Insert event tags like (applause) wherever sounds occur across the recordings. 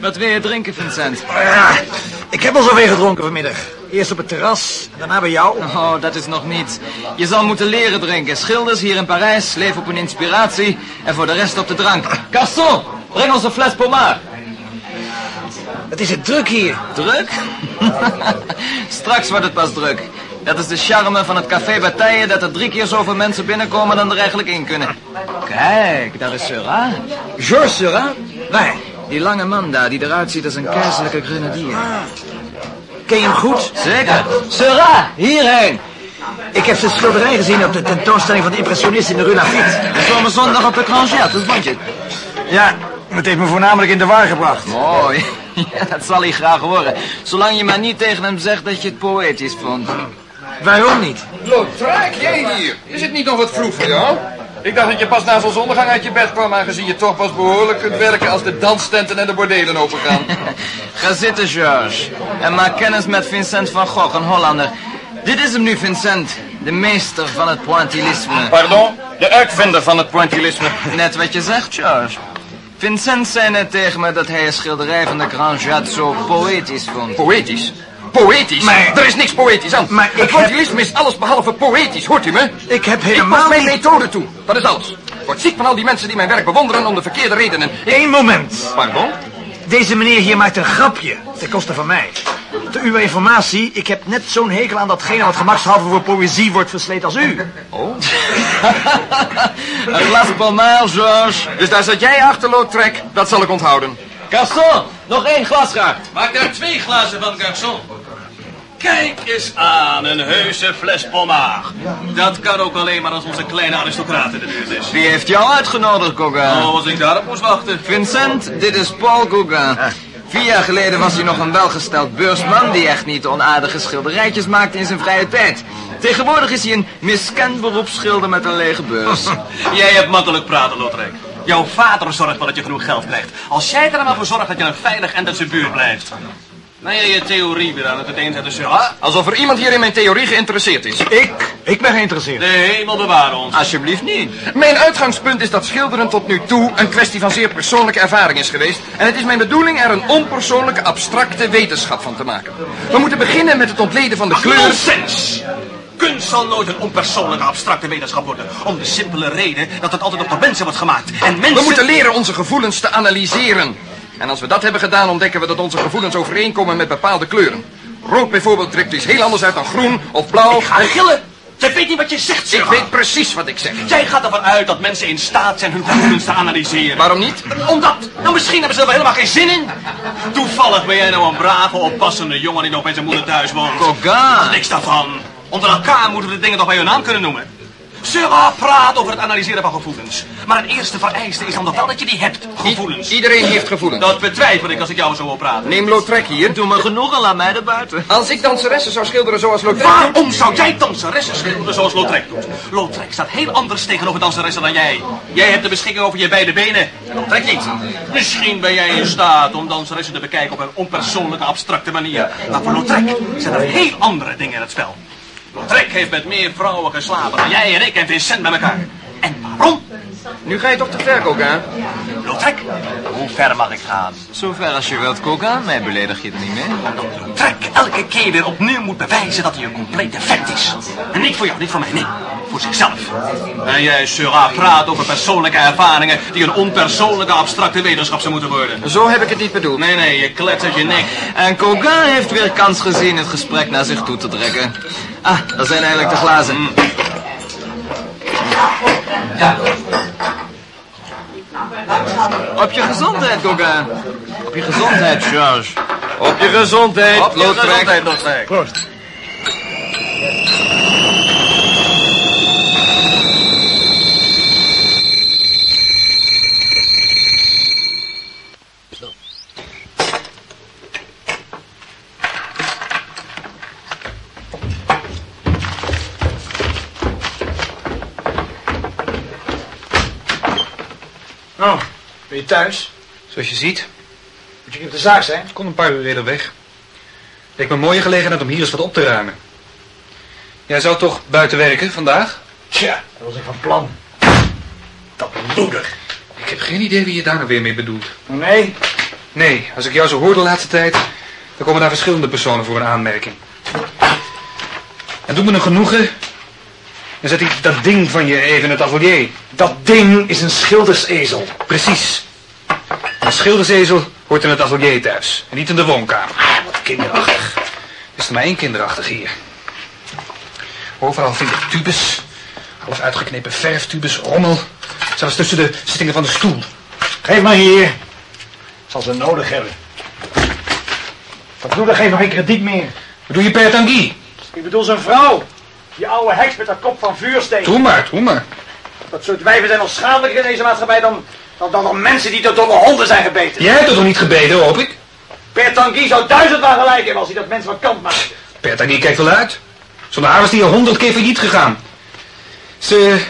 Wat wil je drinken, Vincent? Ja, ik heb al zoveel gedronken vanmiddag. Eerst op het terras, daarna bij jou. Oh, dat is nog niet. Je zal moeten leren drinken. Schilders hier in Parijs leven op een inspiratie en voor de rest op de drank. Gaston, breng ons een fles pomard. Het is het druk hier. Druk? (laughs) Straks wordt het pas druk. Dat is de charme van het café Bataille dat er drie keer zoveel mensen binnenkomen dan er eigenlijk in kunnen. Kijk, daar is Seurat. Georges Seurat? Waar? Die lange man daar, die eruit ziet als een keizerlijke grenadier. Ken je hem goed? Zeker. Seurat, hierheen. Ik heb zijn schilderij gezien op de tentoonstelling van de impressionisten in de Rue Lafitte. We komen zondag op de Grangère, hoe vond je? Ja, het heeft me voornamelijk in de war gebracht. Mooi. (laughs) Ja, dat zal hij graag horen. Zolang je maar niet tegen hem zegt dat je het poëtisch vond. Waarom niet? Lautrec, jij hier. Is het niet nog wat vroeg voor jou? Ik dacht dat je pas na zonsondergang uit je bed kwam, aangezien je toch pas behoorlijk kunt werken als de danstenten en de bordelen opengaan. (laughs) Ga zitten, George. En maak kennis met Vincent van Gogh, een Hollander. Dit is hem nu, Vincent. De meester van het pointillisme. Pardon? De uitvinder van het pointillisme. (laughs) Net wat je zegt, George. Vincent zei net tegen me dat hij een schilderij van de Grand Jade zo poëtisch vond. Poëtisch? Poëtisch? Maar- Er is niks poëtisch aan. Maar ik pointillisme is alles behalve poëtisch, hoort u me? Ik heb helemaal mijn niet... methode toe. Dat is alles. Ik word ziek van al die mensen die mijn werk bewonderen om de verkeerde redenen. Ik... Eén moment. Pardon? Deze meneer hier maakt een grapje. Ten koste van mij. Ter uw informatie, ik heb net zo'n hekel aan datgene wat gemakshalve voor poëzie wordt versleten als u. een glas pomard, George. Dus daar zat jij achter, Lautrec. Dat zal ik onthouden. Gaston, nog één glas graag. Maak er twee glazen van, garçon. Kijk eens aan, een heuse fles pomard. Dat kan ook alleen maar als onze kleine aristocraat in de buurt is. Wie heeft jou uitgenodigd, Gauguin? Oh, als ik daarop moest wachten. Vincent, dit is Paul Gauguin. Vier jaar geleden was hij nog een welgesteld beursman... die echt niet onaardige schilderijtjes maakte in zijn vrije tijd. Tegenwoordig is hij een miskend beroepsschilder met een lege beurs. (laughs) Jij hebt makkelijk praten, Lotrek. Jouw vader zorgt wel dat je genoeg geld krijgt. Als jij er maar voor zorgt dat je een veilig en dat zijn buurt blijft. Ben jij je theorie weer aan het uiteenzetten, Seurat? Alsof er iemand hier in mijn theorie geïnteresseerd is. Ik? Ik ben geïnteresseerd. De hemel beware ons. Alsjeblieft niet. Mijn uitgangspunt is dat schilderen tot nu toe een kwestie van zeer persoonlijke ervaring is geweest. En het is mijn bedoeling er een onpersoonlijke, abstracte wetenschap van te maken. We moeten beginnen met het ontleden van de kleur. Nonsens! Kunst zal nooit een onpersoonlijke, abstracte wetenschap worden. Om de simpele reden dat het altijd op door mensen wordt gemaakt. En mensen... We moeten leren onze gevoelens te analyseren. En als we dat hebben gedaan, ontdekken we dat onze gevoelens overeenkomen met bepaalde kleuren. Rood bijvoorbeeld drukt iets heel anders uit dan groen of blauw. Ga gillen! Jij weet niet wat je zegt, Ik Seurat. weet precies wat ik zeg. Jij gaat ervan uit dat mensen in staat zijn hun gevoelens te analyseren. Waarom niet? Omdat, nou misschien hebben ze er wel helemaal geen zin in. Toevallig ben jij nou een brave, oppassende jongen die nog bij zijn moeder thuis woont. Gauguin. Niks daarvan. Onder elkaar moeten we de dingen toch bij hun naam kunnen noemen. Seurat praat over het analyseren van gevoelens. Maar het eerste vereiste is dan nog wel dat je die hebt, gevoelens. I- iedereen heeft gevoelens. Dat betwijfel ik als ik jou zo wil praten. Neem Lautrec hier. Doe me genoegen, laat mij er buiten. Als ik danseressen zou schilderen zoals Lautrec... Waarom zou jij danseressen schilderen zoals Lautrec doet? Lautrec staat heel anders tegenover danseressen dan jij. Jij hebt de beschikking over je beide benen. en Lautrec niet. Misschien ben jij in staat om danseressen te bekijken op een onpersoonlijke, abstracte manier. Maar voor Lautrec zijn er heel andere dingen in het spel. Lautrec heeft met meer vrouwen geslapen dan jij en ik en Vincent met elkaar. En waarom? Nu ga je toch te ver, Gauguin? Lautrec, hoe ver mag ik gaan? Zover als je wilt, Gauguin. Mij beledig je er niet mee. Trek elke keer weer opnieuw moet bewijzen dat hij een complete vent is. En niet voor jou, niet voor mij, nee. Voor zichzelf. En jij, Seurat, praat over persoonlijke ervaringen... die een onpersoonlijke, abstracte wetenschap zou moeten worden. Zo heb ik het niet bedoeld. Nee, nee, je kletst je nek. En Gauguin heeft weer kans gezien het gesprek naar zich toe te trekken. Ah, daar zijn eindelijk de glazen. Op je gezondheid, Gauguin. Op je gezondheid, George. Op je gezondheid, Op je gezondheid. Proost. Oh, ben je thuis? Zoals je ziet, Moet je op de zaak zijn? ik kon een paar uur eerder weg. Leek me een mooie gelegenheid om hier eens wat op te ruimen. Jij zou toch buiten werken vandaag? Tja, dat was ik van plan. Dat moeder. Ik heb geen idee wie je daar nou weer mee bedoelt. Nee? Nee, als ik jou zo hoor de laatste tijd, dan komen daar verschillende personen voor een aanmerking. En doe me een genoegen. Dan zet ik dat ding van je even in het atelier. Dat ding is een schildersezel. Precies. Een schildersezel hoort in het atelier thuis. En niet in de woonkamer. Ah, wat kinderachtig. Er is er maar één kinderachtig hier. Overal vind ik tubes. Half uitgeknepen verftubes, rommel. Zelfs tussen de zittingen van de stoel. Geef maar hier. Zal ze nodig hebben. Dat moeder geeft nog geen krediet meer. Wat doe je per Tanguy? Ik bedoel zijn vrouw. Die oude heks met haar kop van vuursteek. Doe maar, doe maar. Dat soort wijven zijn nog schadelijker in deze maatschappij dan, dan, dan, dan mensen die door domme honden zijn gebeten. Jij hebt toch nog niet gebeden, hoop ik? Per Tanguy zou duizendmaal gelijk hebben als hij dat mensen van kant maakte. Per Tanguy kijkt wel uit. Zonder haar was die al honderd keer failliet gegaan. Ze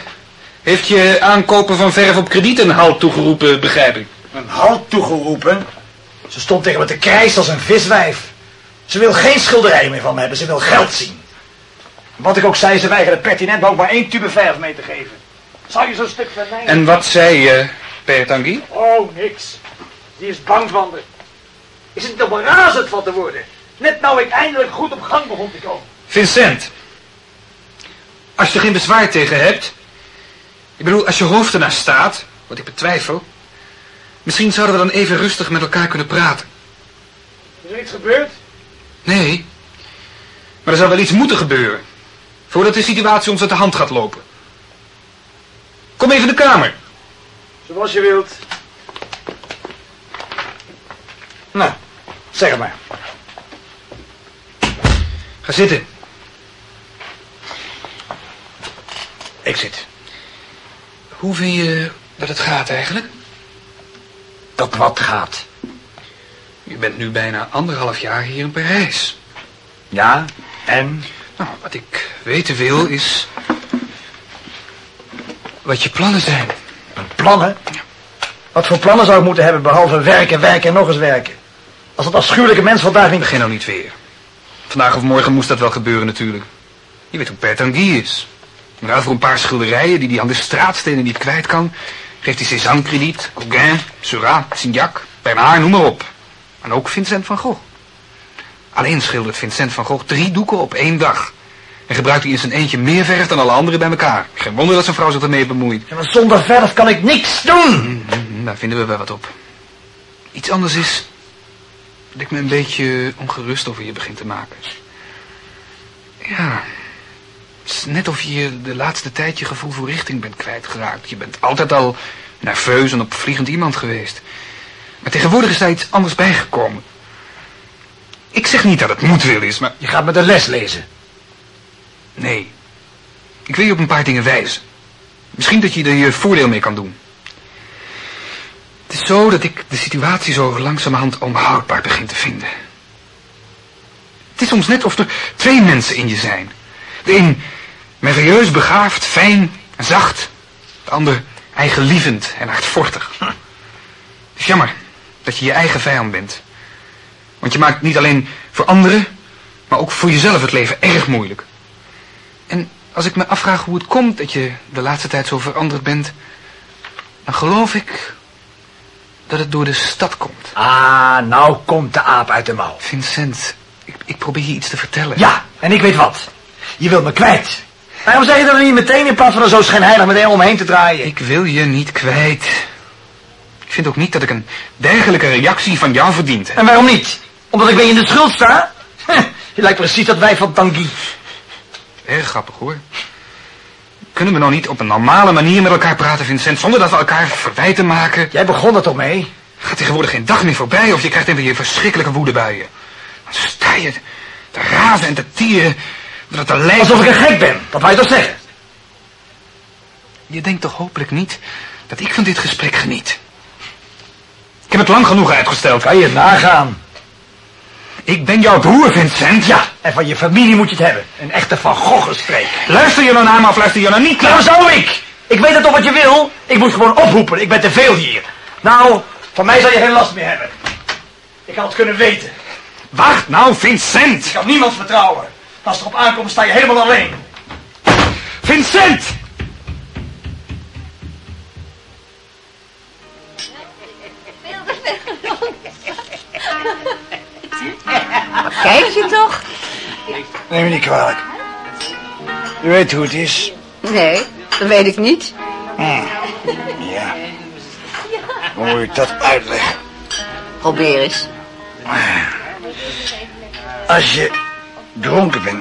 heeft je aankopen van verf op krediet een halt toegeroepen, begrijp ik. Een halt toegeroepen. Ze stond tegen me te krijsen als een viswijf. Ze wil geen schilderijen meer van me hebben, ze wil geld zien. Wat ik ook zei, ze weigerde pertinent ook maar één tube verf mee te geven. Zou je zo'n stuk vermijden? En wat zei je, Tanguy? Oh, niks. Die is bang van me. Is het nog razend van te worden? Net nou ik eindelijk goed op gang begon te komen. Vincent. Als je er geen bezwaar tegen hebt. Ik bedoel, als je hoofd ernaar staat, wat ik betwijfel. Misschien zouden we dan even rustig met elkaar kunnen praten. Is er iets gebeurd? Nee. Maar er zou wel iets moeten gebeuren. Voordat de situatie ons uit de hand gaat lopen. Kom even in de kamer. Zoals je wilt. Nou, zeg het maar. Ga zitten. Ik zit. Hoe vind je dat het gaat eigenlijk? Dat wat gaat. Je bent nu bijna anderhalf jaar hier in Parijs. Ja, en? Nou, wat ik weten wil is... wat je plannen zijn. Plannen? Wat voor plannen zou ik moeten hebben behalve werken, werken en nog eens werken? Als dat afschuwelijke mens vandaag niet... Begin nou niet weer. Vandaag of morgen moest dat wel gebeuren natuurlijk. Je weet hoe Per Tanguy is. Ruil voor een paar schilderijen die hij aan de straatstenen niet kwijt kan... geeft hij Cézanne krediet, Gauguin, Seurat, Signac, Bernard, noem maar op. En ook Vincent van Gogh. Alleen schildert Vincent van Gogh drie doeken op één dag. En gebruikt hij in zijn eentje meer verf dan alle anderen bij elkaar. Geen wonder dat zijn vrouw zich ermee bemoeit. Ja, maar zonder verf kan ik niks doen. Mm, Daar vinden we wel wat op. Iets anders is dat ik me een beetje ongerust over je begin te maken. Ja, het is net of je de laatste tijd je gevoel voor richting bent kwijtgeraakt. Je bent altijd al nerveus en opvliegend iemand geweest. Maar tegenwoordig is daar iets anders bijgekomen. Ik zeg niet dat het moedwil is, maar Je gaat me de les lezen. Nee. Ik wil je op een paar dingen wijzen. Misschien dat je er je voordeel mee kan doen. Het is zo dat ik de situatie zo langzamerhand onhoudbaar begin te vinden. Het is soms net of er twee mensen in je zijn. De een merveilleus begaafd, fijn en zacht. De ander eigenlievend en hardvochtig. Het is jammer dat je je eigen vijand bent. Want je maakt niet alleen voor anderen, maar ook voor jezelf het leven erg moeilijk. En als ik me afvraag hoe het komt dat je de laatste tijd zo veranderd bent, dan geloof ik dat het door de stad komt. Ah, nou komt de aap uit de mouw. Vincent, ik, ik probeer je iets te vertellen. Ja, en ik weet wat. Je wilt me kwijt. Waarom zeg je dat dan niet meteen in plaats van er zo schijnheilig meteen omheen te draaien? Ik wil je niet kwijt. Ik vind ook niet dat ik een dergelijke reactie van jou verdient. En waarom niet? Omdat ik weer in de schuld sta? (laughs) Je lijkt precies dat wij van Tanguy. Erg grappig hoor. Kunnen we nou niet op een normale manier met elkaar praten, Vincent, zonder dat we elkaar verwijten maken? Jij begon er toch mee? Gaat tegenwoordig geen dag meer voorbij of je krijgt een van je verschrikkelijke woedebuien. Dan sta je te razen en te tieren dat het lijf... Alsof ik een gek ben. Dat wou je toch zeggen? Je denkt toch hopelijk niet dat ik van dit gesprek geniet? Ik heb het lang genoeg uitgesteld. Kan je het nagaan? Ik ben jouw broer, Vincent. Ja, en van je familie moet je het hebben. Een echte Van Gogh-streek. Luister je nou naar me of luister je nou niet? Nou, zou ik. Ik weet het toch wat je wil. Ik moet gewoon oproepen. Ik ben te veel hier. Nou, van mij zal je geen last meer hebben. Ik had het kunnen weten. Wacht nou, Vincent. Ik kan niemand vertrouwen. Als het erop aankomt, sta je helemaal alleen. Vincent! Kijk je toch? Neem me niet kwalijk. U weet hoe het is. Nee, dat weet ik niet. Ja. Hoe moet ik dat uitleggen? Probeer eens. Als je dronken bent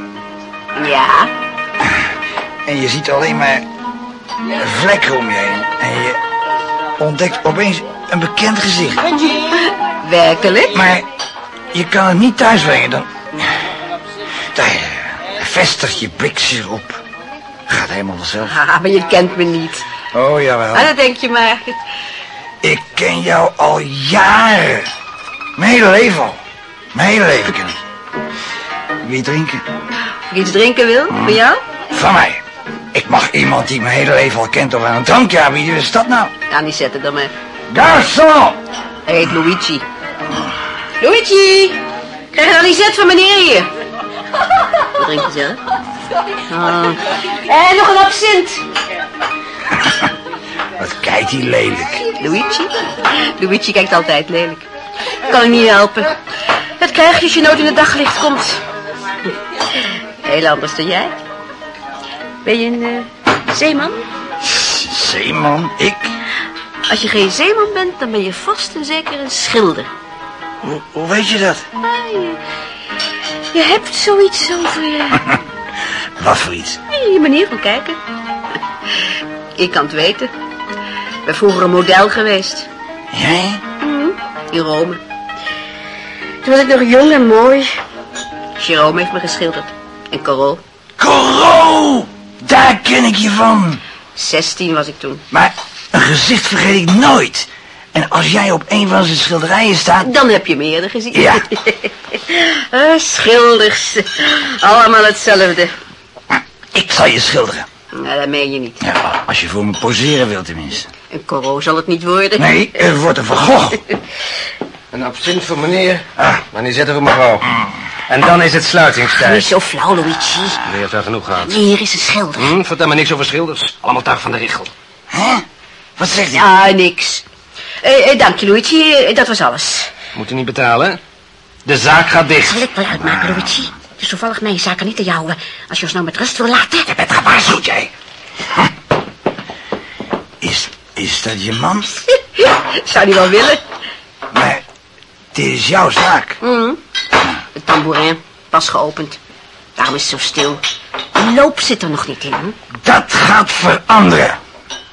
Ja, en je ziet alleen maar vlekken om je heen... en je ontdekt opeens een bekend gezicht... werkelijk? maar je kan het niet thuisbrengen, dan... dan vestigt je blik zich op. Gaat helemaal vanzelf. (laughs) Ah, maar je kent me niet. Oh, jawel. Ah, dat denk je maar. Ik ken jou al jaren. Mijn hele leven al. Mijn hele leven ken ik. Wie drinken? Of ik iets drinken wil, voor jou? Van mij. Ik mag iemand die ik mijn hele leven al kent op een drankje aanbieden. Wie is dat nou? Ja, niet zetten dan maar. Garçon! Hij heet Luigi. Luigi! Krijg een anisette van meneer hier. Wat drink je zelf? Ah. En nog een absint. Wat kijkt hij lelijk. Luigi? Luigi kijkt altijd lelijk. Kan ik niet helpen. Dat krijg je als je nooit in het daglicht komt. Heel anders dan jij. Ben je een eh, zeeman? Zeeman, ik? Als je geen zeeman bent, dan ben je vast en zeker een schilder. Hoe, hoe weet je dat? Ah, je, je hebt zoiets over je, (laughs) Wat voor iets? je manier van kijken. Ik kan het weten. Ik ben vroeger een model geweest. Jij? In Rome. Toen was ik nog jong en mooi. Jerome heeft me geschilderd. En Corot. Corot! Daar ken ik je van. 16 was ik toen. Maar een gezicht vergeet ik nooit. En als jij op een van zijn schilderijen staat... Dan heb je me eerder gezien. Ja. Ah, (laughs) schilders. Allemaal hetzelfde. Ik zal je schilderen. Nou, dat meen je niet. Ja, als je voor me poseren wilt tenminste. Een Corot zal het niet worden. Nee, het wordt een Van Gogh. (laughs) Een absint voor meneer, Ah. maar die zetten voor mevrouw. En dan is het Niet sluitingstijd. zo flauw, Luigi. Je hebt wel genoeg gehad. Hier is een schilder. Hm, vertel me niks over schilders. Allemaal tuig van de richel. Hè? Wat zegt hij? Ah, niks. Eh, eh, dank je, Luigi. Eh, dat was alles. Moet u niet betalen? De zaak gaat dicht. Zal ik wel uitmaken, Luigi? Het is toevallig mijn zaken niet te jouwen. Als je ons nou met rust wil laten. Je bent gewaarschuwd, jij. Is, is dat je man? Zou die wel willen? Maar dit is jouw zaak. Mhm. De tambourin, pas geopend. Daarom is het zo stil. De loop zit er nog niet in, hè? Dat gaat veranderen.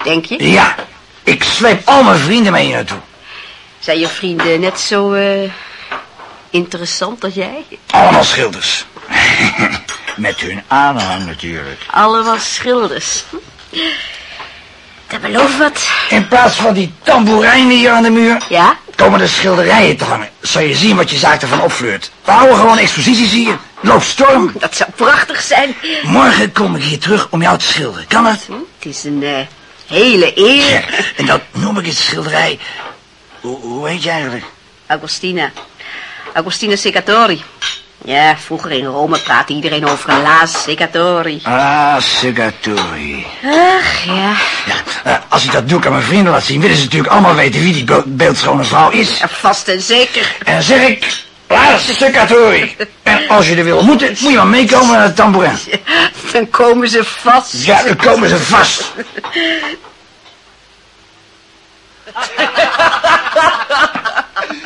denk je? Ja, ik sleep al mijn vrienden mee hier naartoe. Zijn je vrienden net zo eh, interessant als jij? Allemaal schilders. (laughs) Met hun aanhang natuurlijk. Allemaal schilders. Dat belooft wat. In plaats van die tamboerijnen hier aan de muur... Ja? komen de schilderijen te hangen. Zal je zien wat je zaak ervan opvleurt. We houden gewoon exposities hier. Loopt storm. Dat zou prachtig zijn. Morgen kom ik hier terug om jou te schilderen. Kan het? Hm, Het is een eh, hele Ja, eer. en dan noem ik het schilderij... Hoe, hoe heet je eigenlijk? Agostina. Agostina Secatori. Ja, vroeger in Rome praatte iedereen over een la Secatori. Ah, Segatori. Ach, ja. Ja, eh, als ik dat doek aan mijn vrienden laat zien... willen ze natuurlijk allemaal weten wie die be- beeldschone vrouw is. Ja, Vast en zeker. En dan zeg ik... La Segatori. En als je er wil ontmoeten, moet je maar meekomen naar het tambourin. Dan komen ze vast. Ja, dan komen ze vast.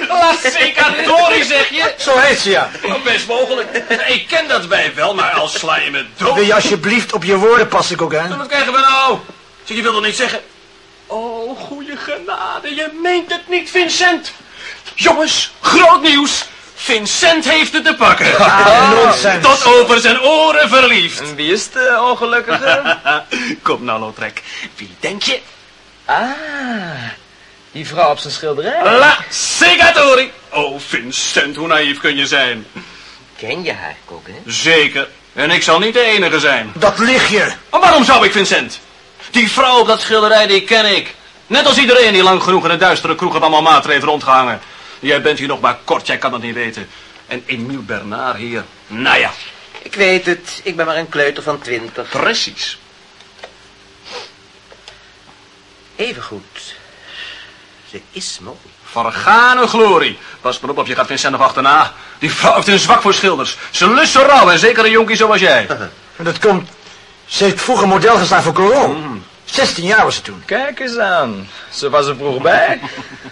La Secatori, zeg je? Zo heet ze, ja. Oh, Best mogelijk. Ik ken dat bij wel, maar als sla je me dood. Wil je alsjeblieft op je woorden passen, Gauguin? Wat krijgen we nou? Zeg, je wil toch niet zeggen... Oh, goede genade, je meent het niet, Vincent. Jongens, groot nieuws. Vincent heeft het te pakken. (laughs) nonsens. Tot over zijn oren verliefd. En wie is de ongelukkige? (laughs) Kom nou, Lotrek. Wie denk je? ah, die vrouw op zijn schilderij. La Segatori. Oh, Vincent, hoe naïef kun je zijn? Ken je haar, Kok, hè? Zeker. En ik zal niet de enige zijn. Dat lig je. Maar waarom zou ik, Vincent? Die vrouw op dat schilderij, die ken ik. Net als iedereen die lang genoeg in de duistere kroeg het allemaal mater heeft rondgehangen. Jij bent hier nog maar kort, jij kan dat niet weten. En Emile Bernard hier. Nou ja, Ik weet het, ik ben maar een kleuter van twintig. precies. Even goed. Ze is mooi. Vergane glorie. Pas maar op of je gaat Vincent nog achterna. Die vrouw heeft een zwak voor schilders. Ze lust zo rauw en zeker een jonkie zoals jij. En (laughs) dat komt... Ze heeft vroeger model gestaan voor Coron. 16 jaar was ze toen. Kijk eens aan. Ze was er vroeg bij.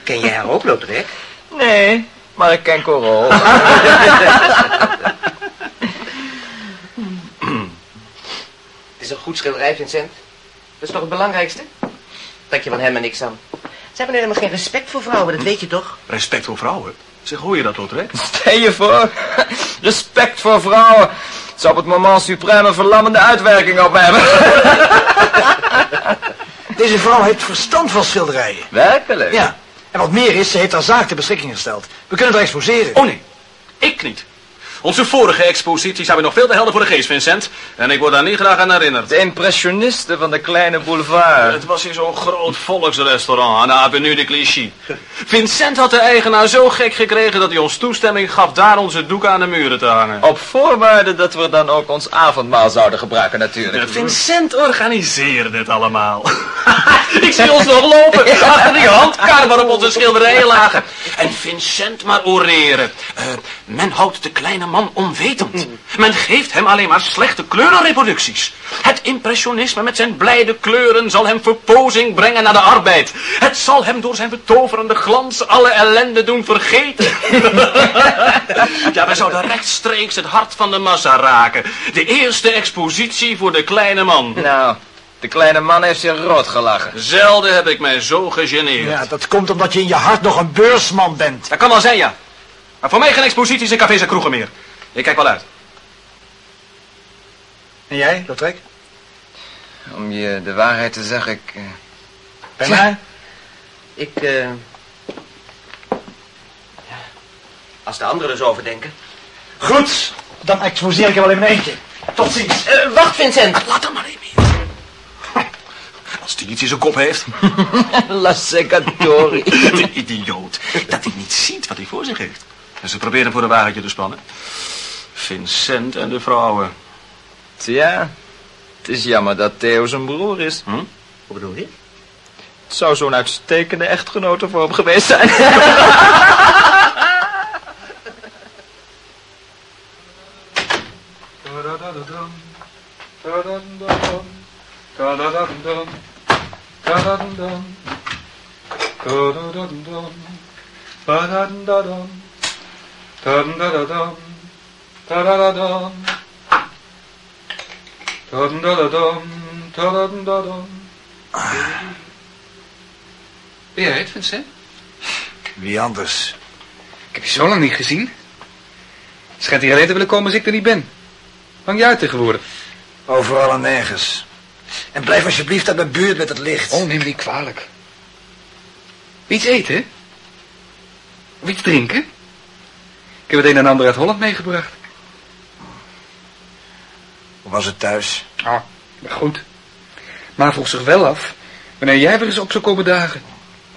Ken jij haar ook, Lotrek? Nee, maar ik ken Corol. Het is een goed schilderij, Vincent. Dat is toch het belangrijkste? Trek je van hem en niks aan. Ze hebben helemaal geen respect voor vrouwen, dat weet je toch? Respect voor vrouwen. Zeg, hoor je dat, Lotrek? Stel je voor. Respect voor vrouwen. Het zou op het moment supreme verlammende uitwerking op hebben. Deze vrouw heeft verstand van schilderijen. Werkelijk? Ja. En wat meer is, ze heeft haar zaak ter beschikking gesteld. We kunnen haar exposeren. Oh nee, ik niet. Onze vorige exposities hebben nog veel te helder voor de geest, Vincent. En ik word daar niet graag aan herinnerd. De impressionisten van de kleine boulevard. Het was hier zo'n groot volksrestaurant aan de Avenue de Clichy. (laughs) Vincent had de eigenaar zo gek gekregen dat hij ons toestemming gaf daar onze doeken aan de muren te hangen. Op voorwaarde dat we dan ook ons avondmaal zouden gebruiken natuurlijk. Vincent organiseerde dit allemaal. (laughs) ik zie ons nog lopen achter die handkar waarop onze schilderijen lagen. En Vincent maar oreren. Eh, men houdt de kleine man onwetend. Men geeft hem alleen maar slechte kleurenreproducties. Het impressionisme met zijn blijde kleuren zal hem verpozing brengen naar de arbeid. Het zal hem door zijn betoverende glans alle ellende doen vergeten. (laughs) ja, wij zouden rechtstreeks het hart van de massa raken. De eerste expositie voor de kleine man. Nou, de kleine man heeft zich rood gelachen. Zelden heb ik mij zo gegeneerd. Ja, dat komt omdat je in je hart nog een beursman bent. Dat kan wel zijn, ja. Maar voor mij geen exposities in cafés en kroegen meer. Ik kijk wel uit. En jij, Lotrek? Om je de waarheid te zeggen, ik... eh, Bij mij? Ik, eh... ja, Als de anderen er zo over denken. Goed, dan exposeer ik er wel in mijn eentje. Tot ziens. Eh, wacht, Vincent. Laat hem maar even. Als die iets in zijn kop heeft. La secatori. De idioot. Dat hij niet ziet wat hij voor zich heeft. En ze proberen voor een wagentje te spannen. Vincent en de vrouwen. Tja, het is jammer dat Theo zijn broer is. Hm? Hoe bedoel je? Het zou zo'n uitstekende echtgenote voor hem geweest zijn. Ben jij het, Vincent? Wie anders? Ik heb je zo lang niet gezien. Schijnt hier alleen te willen komen als ik er niet ben. Hang je uit tegenwoordig? Overal en nergens. En blijf alsjeblieft uit mijn buurt met het licht. Oh, neem me niet kwalijk. Iets eten? Of iets drinken? Ik heb het een en ander uit Holland meegebracht. Hoe was het thuis? Ah, maar goed. Maar vroeg zich wel af wanneer jij weer eens op zou komen dagen.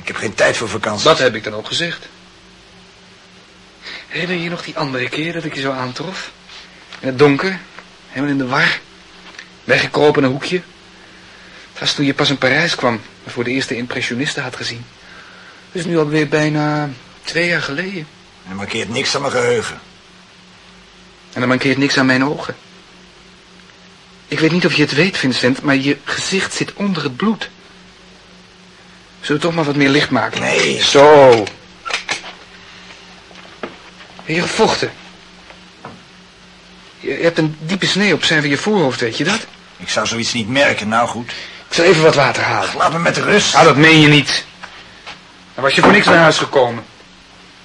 Ik heb geen tijd voor vakantie. Dat heb ik dan ook gezegd. Herinner je je nog die andere keer dat ik je zo aantrof? In het donker, helemaal in de war. Weggekropen in een hoekje. Het was toen je pas in Parijs kwam en voor de eerste impressionisten had gezien. Dat is nu alweer bijna twee jaar geleden. Er markeert niks aan mijn geheugen. En er mankeert niks aan mijn ogen. Ik weet niet of je het weet, Vincent, maar je gezicht zit onder het bloed. Zullen we toch maar wat meer licht maken? Nee. Zo. Je gevochten? Je je hebt een diepe snee op zijn van je voorhoofd, weet je dat? Ik zou zoiets niet merken, nou goed. Ik zal even wat water halen. Laat me met rust. Ah, dat meen je niet. Dan was je voor niks naar huis gekomen.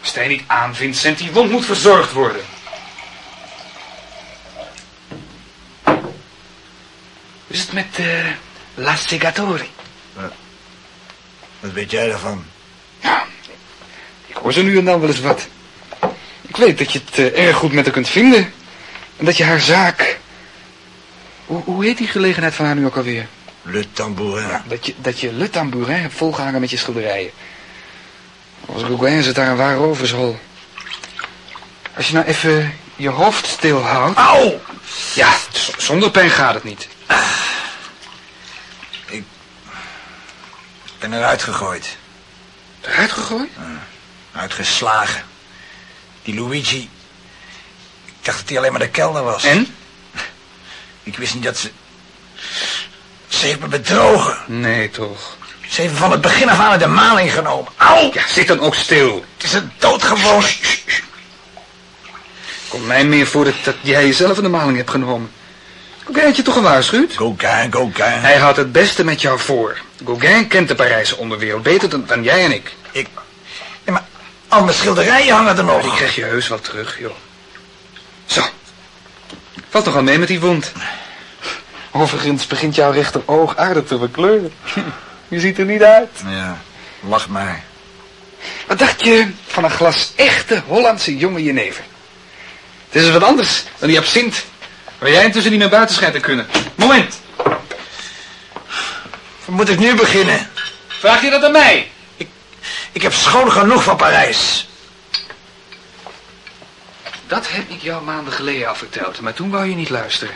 Je niet aan, Vincent. Die wond moet verzorgd worden. Hoe is het met eh La Segatori? Wat weet jij daarvan? Ja, ik hoor zo nu en dan wel eens wat. Ik weet dat je het eh, erg goed met haar kunt vinden. En dat je haar zaak... Hoe, hoe heet die gelegenheid van haar nu ook alweer? Le tambourin. Dat je, dat je Le Tambourin hebt volgehangen met je schilderijen. Als Gauguin zit daar een waar overschol. Als je nou even je hoofd stilhoudt... Auw! Ja, zonder pijn gaat het niet. Ik ben eruit gegooid. Eruit gegooid? Uitgeslagen. Die Luigi Ik dacht dat hij alleen maar de kelder was. En? Ik wist niet dat ze... Ze heeft me bedrogen. Nee, toch. Ze heeft van het begin af aan de maling genomen. Au! Ja, zit dan ook stil. Het is een doodgewoon... Komt mij meer voor dat, dat jij jezelf in de maling hebt genomen. Gauguin had je toch gewaarschuwd? Gauguin, Gauguin. Hij had het beste met jou voor. Gauguin kent de Parijse onderwereld beter dan, dan jij en ik. Ik... Ja, maar al mijn schilderijen hangen er die nog. krijg je heus wel terug, joh. Zo. Valt toch al mee met die wond. Overigens begint jouw rechteroog aardig te verkleuren. Je ziet er niet uit. Ja, lach maar. Wat dacht je van een glas echte Hollandse jonge jenever? Het is wat anders dan die absint. Waar jij intussen niet meer buiten schijnt te kunnen. Moment. Moet ik nu beginnen? Vraag je dat aan mij? Ik heb schoon genoeg van Parijs. Dat heb ik jou maanden geleden al verteld, maar toen wou je niet luisteren.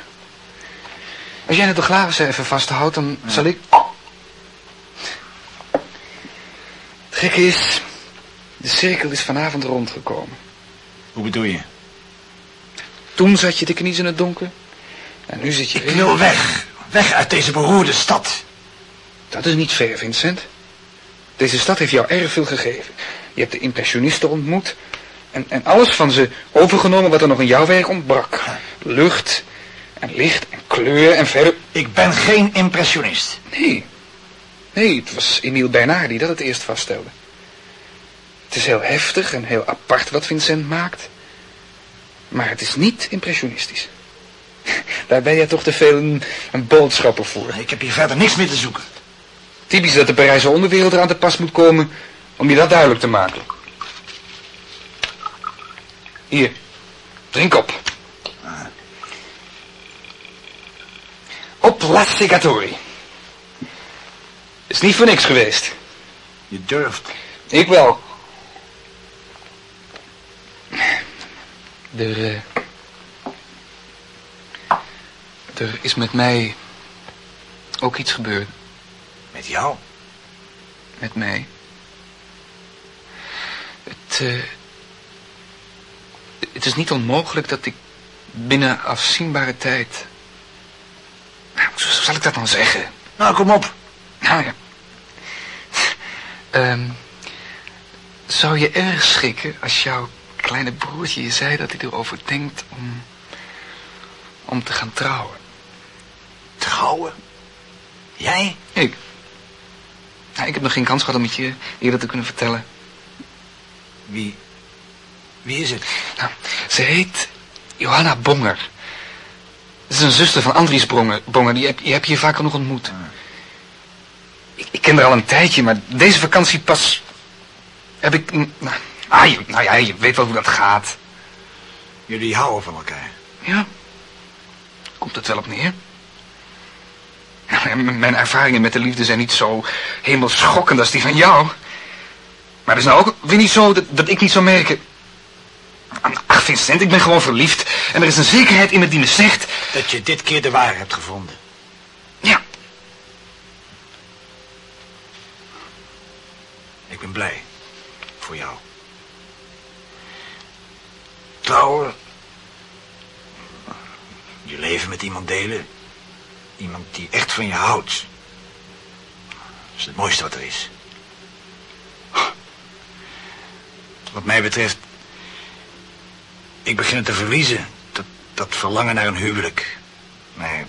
Als jij het de glazen even vasthoudt, dan zal ik... gekke is, de cirkel is vanavond rondgekomen. Hoe bedoel je? Toen zat je te kniezen in het donker. En nu zit je Ik wil weg. Weg uit deze beroerde stad. Dat is niet ver, Vincent. Deze stad heeft jou erg veel gegeven. Je hebt de impressionisten ontmoet. En, en alles van ze overgenomen wat er nog in jouw werk ontbrak. Lucht en licht en kleur en verder... Ik ben geen impressionist. Nee. Nee, het was Emile Bernard die dat het eerst vaststelde. Het is heel heftig en heel apart wat Vincent maakt. Maar het is niet impressionistisch. (laughs) Daar ben jij toch te veel een, een boodschapper voor. Ik heb hier verder niks meer te zoeken. Typisch dat de Parijse onderwereld eraan te pas moet komen om je dat duidelijk te maken. Hier, drink op. Op La Segatori. Is niet voor niks geweest. Je durft. Ik wel. Er, eh, er is met mij ook iets gebeurd. Met jou? Met mij. Het, eh, het is niet onmogelijk dat ik binnen afzienbare tijd... Nou, hoe zal ik dat dan zeggen? Nou, kom op. Nou ja. Ehm, zou je erg schrikken als jouw kleine broertje je zei dat hij erover denkt om, om te gaan trouwen? Trouwen? Jij? Ik. Nou, ik heb nog geen kans gehad om het je eerder te kunnen vertellen. Wie? Wie is het? Nou, ze heet Johanna Bonger. Ze is een zuster van Andries Bonger. Bonger. Die heb, die heb je hier vaker nog ontmoet. Ik, haar al een tijdje, maar deze vakantie pas... heb ik... Nou, ah, je, nou ja, je weet wel hoe dat gaat. Jullie houden van elkaar. Ja. Komt het wel op neer? Mijn ervaringen met de liefde zijn niet zo helemaal schokkend als die van jou. Maar het is nou ook weer niet zo dat, dat ik niet zou merken... Ach, Vincent, ik ben gewoon verliefd. En er is een zekerheid in me die me zegt... Dat je dit keer de waarheid hebt gevonden. Ik ben blij. Voor jou. Trouwen. Je leven met iemand delen. Iemand die echt van je houdt. Dat is het mooiste wat er is. Wat mij betreft... Ik begin het te verliezen. Dat, dat verlangen naar een huwelijk. Naar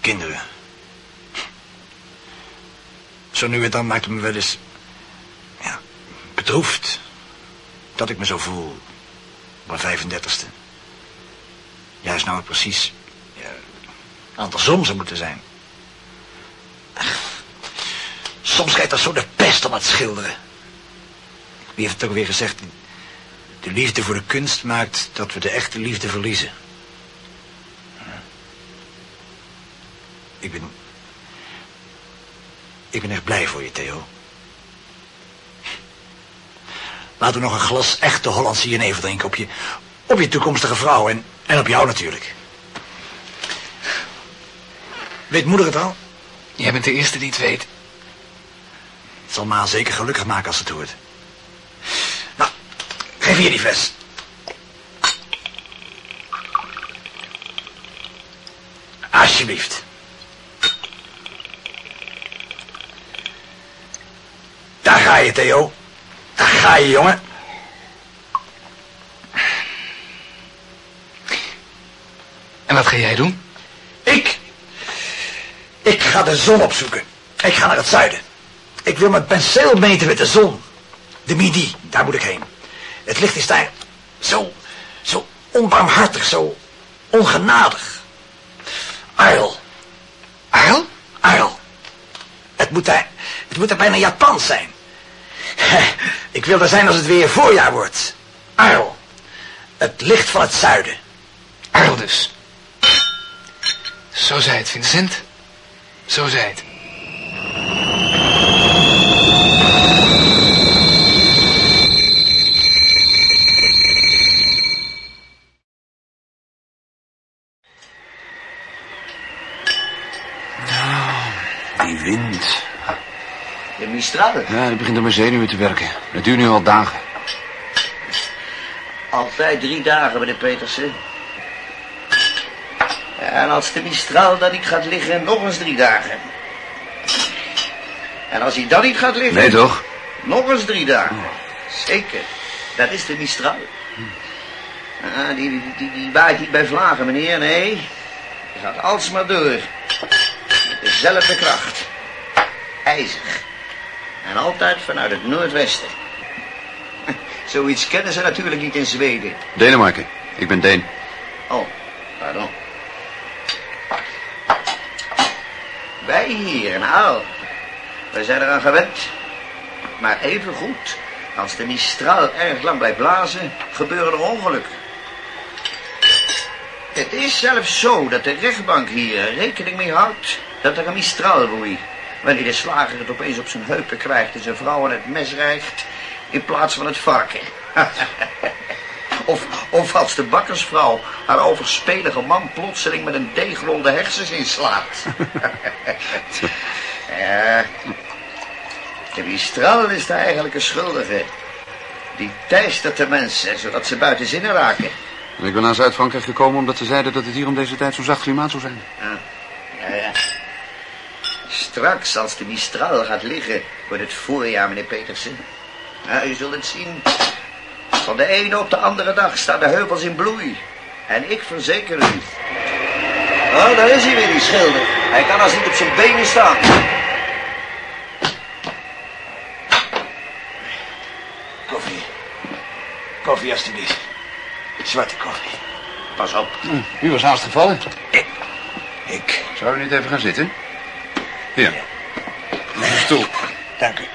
kinderen. Zo nu en dan maakt het me wel eens bedroefd dat ik me zo voel op mijn 35ste. Juist nou precies ja, andersom zou moeten zijn. Soms krijgt dat zo de pest om het schilderen. Wie heeft het ook weer gezegd? De liefde voor de kunst maakt dat we de echte liefde verliezen. Ik ben... Ik ben echt blij voor je, Theo. Laten we nog een glas echte Hollandse jenever drinken op je, op je toekomstige vrouw en, en op jou natuurlijk. Weet moeder het al? Jij bent de eerste die het weet. Het zal Ma zeker gelukkig maken als ze het hoort. Nou, geef hier die fles. Alsjeblieft. Daar ga je, Theo. Ga je, jongen. En wat ga jij doen? Ik? Ik ga de zon opzoeken. Ik ga naar het zuiden. Ik wil mijn penseel meten met de zon. De midi, daar moet ik heen. Het licht is daar zo, zo onbarmhartig, zo ongenadig. Uil. Uil? Uil. Het moet daar, het moet daar bijna Japans zijn. Ik wil er zijn als het weer voorjaar wordt. Uil. Het licht van het zuiden. Uil dus. Zo zei het, Vincent. Zo zei het. Die wind. Mistral. Ja, die begint aan mijn zenuwen te werken. Dat duurt nu al dagen. Altijd drie dagen, meneer Petersen. En als de Mistral dan niet gaat liggen, nog eens drie dagen. En als hij dan niet gaat liggen... Nee, toch? Nog eens drie dagen. Zeker. Dat is de Mistral. Ah, die, die, die, die waait niet bij vlagen, meneer. Nee. Die gaat alsmaar door. Met dezelfde kracht. IJzig. En altijd vanuit het noordwesten. (laughs) Zoiets kennen ze natuurlijk niet in Zweden. Denemarken. Ik ben Deen. Oh, pardon. Wij hier, nou, we zijn eraan gewend. Maar even goed, als de Mistral erg lang blijft blazen, gebeuren er ongelukken. Het is zelfs zo dat de rechtbank hier rekening mee houdt dat er een Mistral woei. Wanneer de slager het opeens op zijn heupen krijgt en zijn vrouw aan het mes rijgt in plaats van het varken. (laughs) Of, of als de bakkersvrouw haar overspelige man plotseling met een deegrol de hersens inslaat. (laughs) ja, de Mistral is de eigenlijke schuldige. Die teistert de mensen, zodat ze buiten zinnen raken. En ik ben naar Zuid-Frankrijk gekomen omdat ze zeiden dat het hier om deze tijd zo'n zacht klimaat zou zijn. Ja, ja. Straks, als de Mistral gaat liggen, wordt het voorjaar, meneer Petersen. Ja, u zult het zien. Van de ene op de andere dag staan de heuvels in bloei. En ik verzeker u. Oh, daar is hij weer, die schilder. Hij kan als niet op zijn benen staan. Koffie. Koffie, alstublieft. Zwarte koffie. Pas op. U was haast gevallen. Ik. Zou u niet even gaan zitten? Hier. Een stoel. Dank u.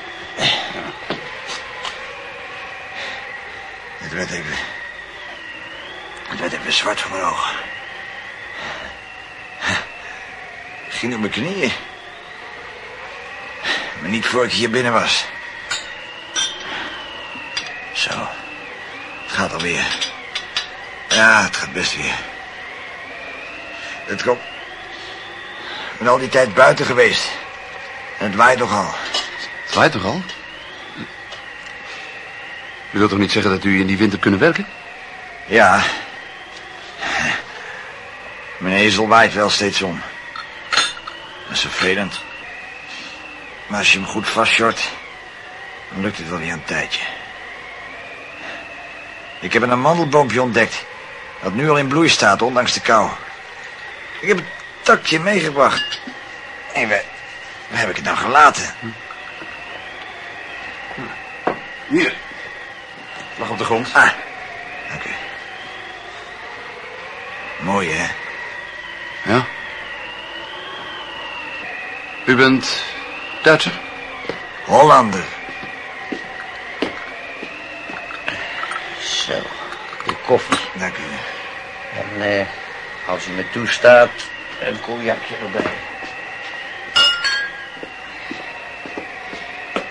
Het werd even... Het werd even zwart voor mijn ogen. Ik ging op mijn knieën. Maar niet voor ik hier binnen was. Zo. Het gaat alweer. Ja, het gaat best weer. Het komt... Ik ben al die tijd buiten geweest. En het waait nogal. Het waait toch al? U wilt toch niet zeggen dat u in die wind hebt kunnen werken? Ja. Mijn ezel waait wel steeds om. Dat is vervelend. Maar als je hem goed vastshort, dan lukt het wel weer een tijdje. Ik heb een amandelboompje ontdekt. Dat nu al in bloei staat, ondanks de kou. Ik heb het takje meegebracht. En waar, waar heb ik het nou gelaten? Hier. Lag op de grond. Ah, oké. Mooi, hè? Ja. U bent Duitser? Hollander. Zo, de koffie. Dank u. En eh, als u me toestaat, een cognacje erbij.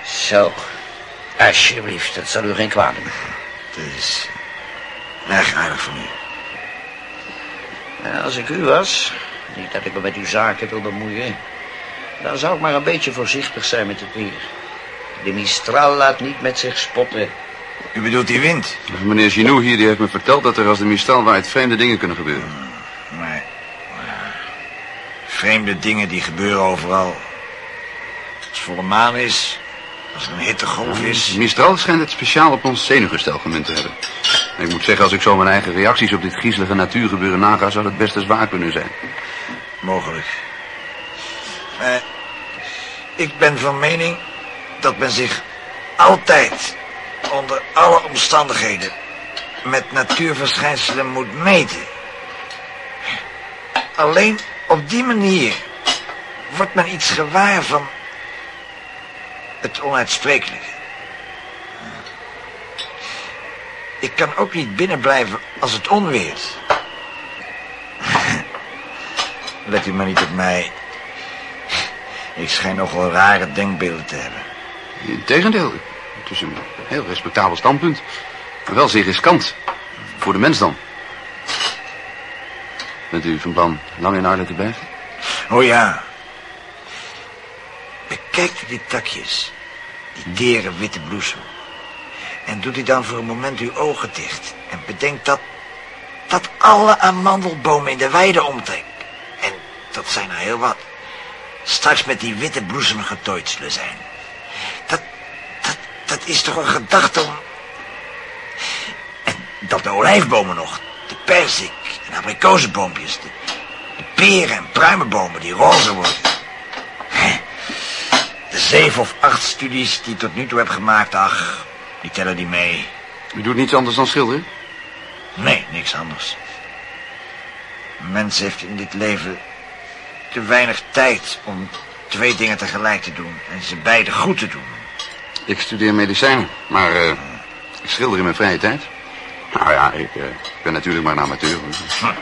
Zo, alsjeblieft, dat zal u geen kwaad doen. Het is erg aardig van u. Ja, als ik u was, niet dat ik me met uw zaken wil bemoeien... dan zou ik maar een beetje voorzichtig zijn met het weer. De Mistral laat niet met zich spotten. U bedoelt die wind? Meneer Ginou hier die heeft me verteld dat er als de Mistral waait vreemde dingen kunnen gebeuren. Vreemde dingen die gebeuren overal. Als het volle maan is, als er een hittegolf is. Mistral schijnt het speciaal op ons zenuwgestel gemunt te hebben. En ik moet zeggen, als ik zo mijn eigen reacties op dit griezelige natuurgebeuren naga... zou het best eens waar kunnen zijn. Mogelijk. Maar ik ben van mening dat men zich altijd onder alle omstandigheden met natuurverschijnselen moet meten. Alleen op die manier wordt men iets gewaar van het onuitsprekelijke. Ik kan ook niet binnenblijven als het onweert. (laughs) Let u maar niet op mij. Ik schijn nogal rare denkbeelden te hebben. Integendeel, het is een heel respectabel standpunt. Maar wel zeer riskant. Voor de mens dan. Bent u van plan lang in Arlen te blijven? Oh ja. Bekijk die takjes. Die tere witte bloesem. En doet u dan voor een moment uw ogen dicht. En bedenk dat... dat alle amandelbomen in de weide omtrek. En dat zijn er heel wat. Straks met die witte bloesem getooid zullen zijn. Dat... dat, dat is toch een gedachte om... En dat de olijfbomen nog. De perzik en abrikozenboompjes. De, de peren en pruimenbomen die roze worden. De zeven of acht studies die ik tot nu toe heb gemaakt, ach, die tellen die mee. U doet niets anders dan schilderen? Nee, niks anders. Een mens heeft in dit leven te weinig tijd om twee dingen tegelijk te doen en ze beide goed te doen. Ik studeer medicijnen, maar eh, ik schilder in mijn vrije tijd. Nou ja, ik eh, ben natuurlijk maar een amateur. hoor.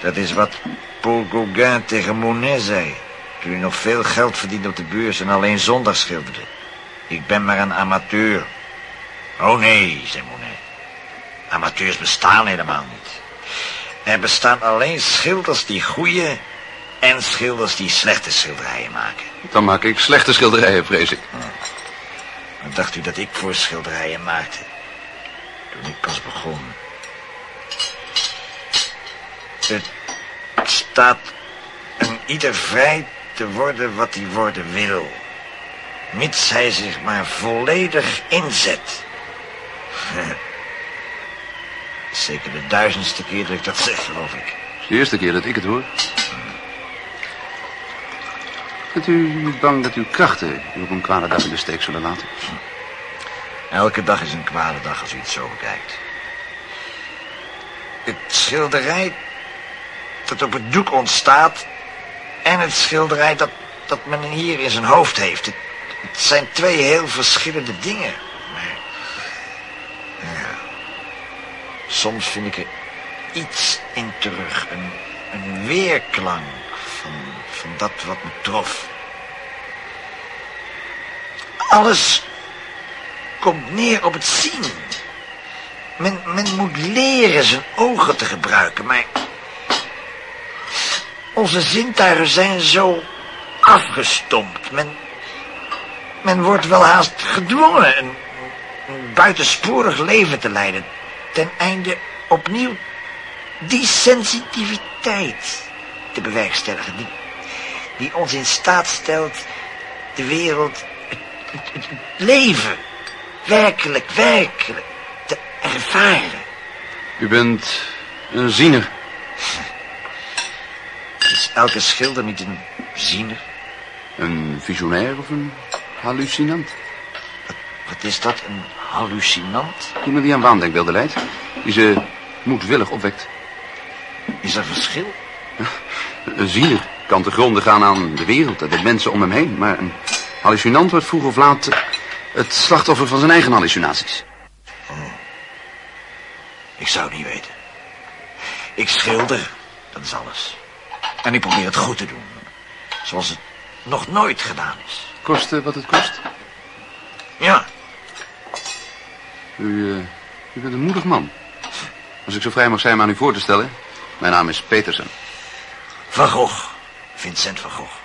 Dat is wat Paul Gauguin tegen Monet zei. Toen hij nog veel geld verdiende op de beurs en alleen zondag schilderde. Ik ben maar een amateur. Oh nee, zei Monet. Amateurs bestaan helemaal niet. Er bestaan alleen schilders die goede en schilders die slechte schilderijen maken. Dan maak ik slechte schilderijen, vrees ik. Wat dacht u dat ik voor schilderijen maakte? Ik pas begon. Het staat een ieder vrij te worden wat hij worden wil. Mits hij zich maar volledig inzet. (laughs) Zeker de duizendste keer dat ik dat zeg, geloof ik. De eerste keer dat ik het hoor. Bent u niet bang dat uw krachten u op een kwade dag in de steek zullen laten? Elke dag is een kwade dag als u het zo bekijkt. Het schilderij dat op het doek ontstaat... en het schilderij dat, dat men hier in zijn hoofd heeft... Het, zijn twee heel verschillende dingen. Maar, soms vind ik er iets in terug. Een, een weerklank van, van dat wat me trof. Alles komt neer op het zien. Men, men moet leren zijn ogen te gebruiken, maar... Onze zintuigen zijn zo afgestompt. Men, men wordt wel haast gedwongen een, buitensporig leven te leiden... ten einde opnieuw die sensitiviteit te bewerkstelligen... die, die ons in staat stelt de wereld, het leven werkelijk, werkelijk te ervaren. U bent een ziener. (laughs) Is elke schilder niet een ziener? Een visionair of een hallucinant? Wat is dat, een hallucinant? Iemand die aan waandenkbeelden leidt. Die ze moedwillig opwekt. Is er verschil? Een ziener kan te gronden gaan aan de wereld en de mensen om hem heen. Maar een hallucinant wordt vroeg of laat het slachtoffer van zijn eigen hallucinaties. Ik zou het niet weten. Ik schilder, dat is alles. En ik probeer het goed te doen. Zoals het nog nooit gedaan is. Kost wat het kost. Ja, U, eh, u bent een moedig man. Als ik zo vrij mag zijn me aan u voor te stellen. Mijn naam is Petersen. Van Gogh. Vincent van Gogh.